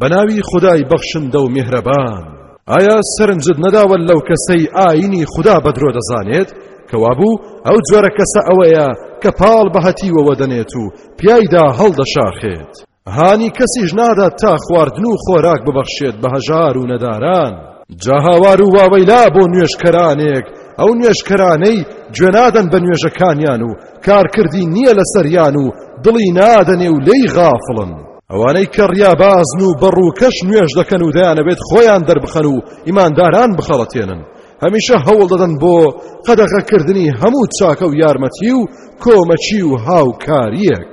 بە ناوی خودای بەخشندە و میهرەبان. ئایا سەرنجت نەداوە لەو کەسەی ئاینی خودا بە درۆ دەزانێت؟ کەوابوو ئەو جۆرە کەسە ئەوەیە کە پاڵ بە هەتیوەوە دەنێت و پیایدا هەڵدەشاخێت. هانی کەسیش نادات تا خواردن و خۆراک ببەخشێت بە هەژار و نەداران. جا هاوار و واوەیلا بۆ نوێژکەرانێک، ئەو نوێژکەرانەی گوێنادەن بە نوێژەکانیان و کارکردی نییە لەسەریان و دڵی نادەنێ و لێی غافڵن. ئەوانەی کە ڕیابازن و بە ڕووکەش نوێژ دەکەن و دەیانەبێت خۆیان دەربخەن و ئیمانداران بخەڵەتێنن هەمیشە هەوڵ دەدەن بۆ قەدەغەکردنی هەموو چاکە و یارمەتی و کۆمەچی و هاوکاریەک